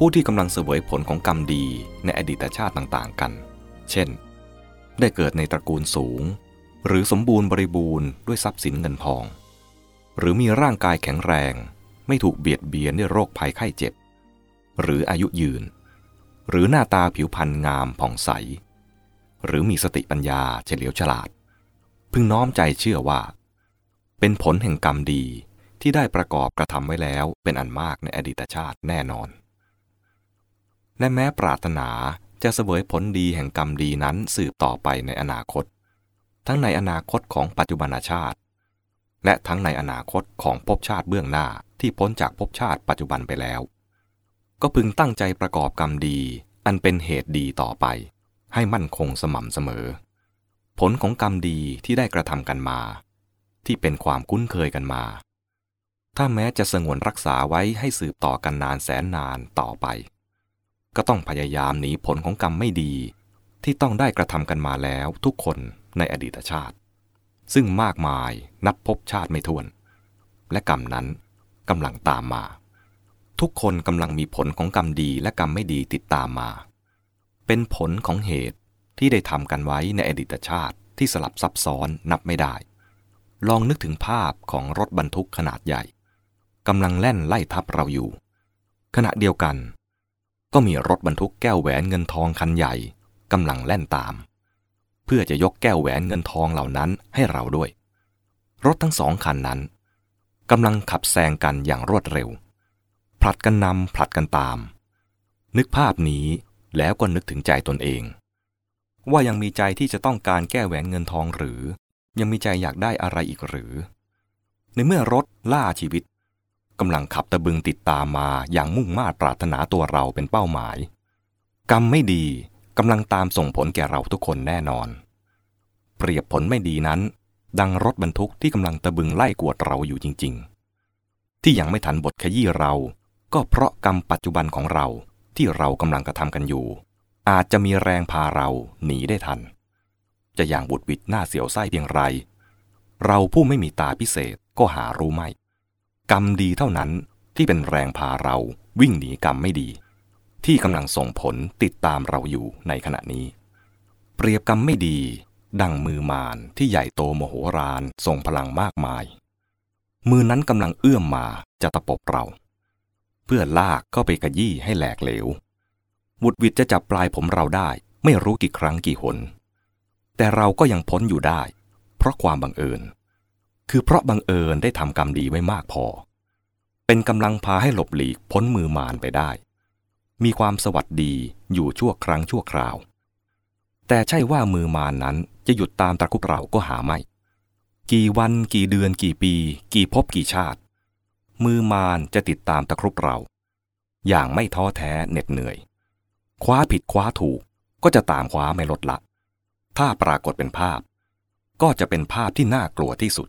ผู้ที่กำลังเสวยผลของกรรมดีในอดีตชาติต่างๆกัน เช่น ได้เกิดในตระกูลสูง หรือสมบูรณ์บริบูรณ์ด้วยทรัพย์สินเงินทอง หรือมีร่างกายแข็งแรง ไม่ถูกเบียดเบียนด้วยโรคภัยไข้เจ็บ หรืออายุยืน หรือหน้าตาผิวพรรณงามผ่องใส หรือมีสติปัญญาเฉลียวฉลาด พึงน้อมใจเชื่อว่า เป็นผลแห่งกรรมดีที่ได้ประกอบกระทำไว้แล้วเป็นอันมากในอดีตชาติแน่นอน และแม้ปรารถนาจะเสวยผลดีแห่งกรรมดีนั้นสืบต่อไปในอนาคต ทั้งในอนาคตของปัจจุบันชาติ และทั้งในอนาคตของภพชาติเบื้องหน้าที่พ้นจากภพชาติปัจจุบันไปแล้ว ก็พึงตั้งใจประกอบกรรมดี อันเป็นเหตุดีต่อไป ให้มั่นคงสม่ำเสมอ ผลของกรรมดีที่ได้กระทำกันมา ที่เป็นความคุ้นเคยกันมา ถ้าแม้จะสงวนรักษาไว้ให้สืบต่อกันนานแสนนานต่อไป ก็ต้องพยายามหนีผลของกรรมไม่ดี ที่ต้องได้กระทำกันมาแล้วทุกคนในอดีตชาติ ซึ่งมากมายนับพบชาติไม่ถ้วน และกรรมนั้นกำลังตามมา ทุกคนกำลังมีผลของกรรมดีและกรรมไม่ดีติดตามมา เป็นผลของเหตุที่ได้ทำกันไว้ในอดีตชาติที่สลับซับซ้อนนับไม่ได้ ลองนึกถึงภาพของรถบรรทุกขนาดใหญ่กำลังแล่นไล่ทับเราอยู่ ขณะเดียวกัน ก็มีรถบรรทุกแก้วแหวนเงินทองคันใหญ่กำลังแล่นตาม เพื่อจะยกแก้วแหวนเงินทองเหล่านั้นให้เราด้วย รถทั้งสองคันนั้นกำลังขับแซงกันอย่างรวดเร็ว ผลัดกันนำผลัดกันตาม นึกภาพนี้แล้วก็นึกถึงใจตนเอง ว่ายังมีใจที่จะต้องการแก้แหวนเงินทองหรือ ยังมีใจอยากได้อะไรอีกหรือ ในเมื่อรถล่าชีวิต กำลังขับตะบึงติดตามมาอย่างมุ่งมา่ปรารถนาตัวเราเป็นเป้าหมาย กรรมไม่ดีกำลังตามส่งผลแก่เราทุกคนแน่นอน เปรียบผลไม่ดีนั้น ดังรถบรรทุกที่กำลังตะบึงไล่กวดเราอยู่จริง ๆ ที่ยังไม่ทันบทขยี้เรา ก็เพราะกรรมปัจจุบันของเราที่เรากำลังกระทำกันอยู่ อาจจะมีแรงพาเราหนีได้ทัน จะอย่างบุดวิดหน้าเสียวไส้เพียงไร เราผู้ไม่มีตาพิเศษก็หารู้ไม่ กรรมดีเท่านั้นที่เป็นแรงพาเราวิ่งหนีกรรมไม่ดี ที่กำลังส่งผลติดตามเราอยู่ในขณะนี้ เปรียบกรรมไม่ดี ดังมือมารที่ใหญ่โตโมโหรานส่งพลังมากมาย มือนั้นกำลังเอื้อมมาจะตะปบเรา เพื่อลากเข้าไปกระยี่ให้แหลกเหลวบุดวิดจะจับปลายผมเราได้ ไม่รู้กี่ครั้งกี่หน แต่เราก็ยังพ้นอยู่ได้ เพราะความบังเอิญ คือเพราะบังเอิญได้ทำกรรมดีไว้มากพอ เป็นกำลังพาให้หลบหลีกพ้นมือมารไปได้ มีความสวัสดีอยู่ชั่วครั้งชั่วคราว แต่ใช่ว่ามือมารนนั้นจะหยุดตามตะคุบเราก็หาไม่ กี่วันกี่เดือนกี่ปี กี่ภพกี่ชาติ มือมารจะติดตามตะครุบเรา อย่างไม่ท้อแท้เหน็ดเหนื่อย คว้าผิดคว้าถูกก็จะตามคว้าไม่ลดละ ถ้าปรากฏเป็นภาพ ก็จะเป็นภาพที่น่ากลัวที่สุด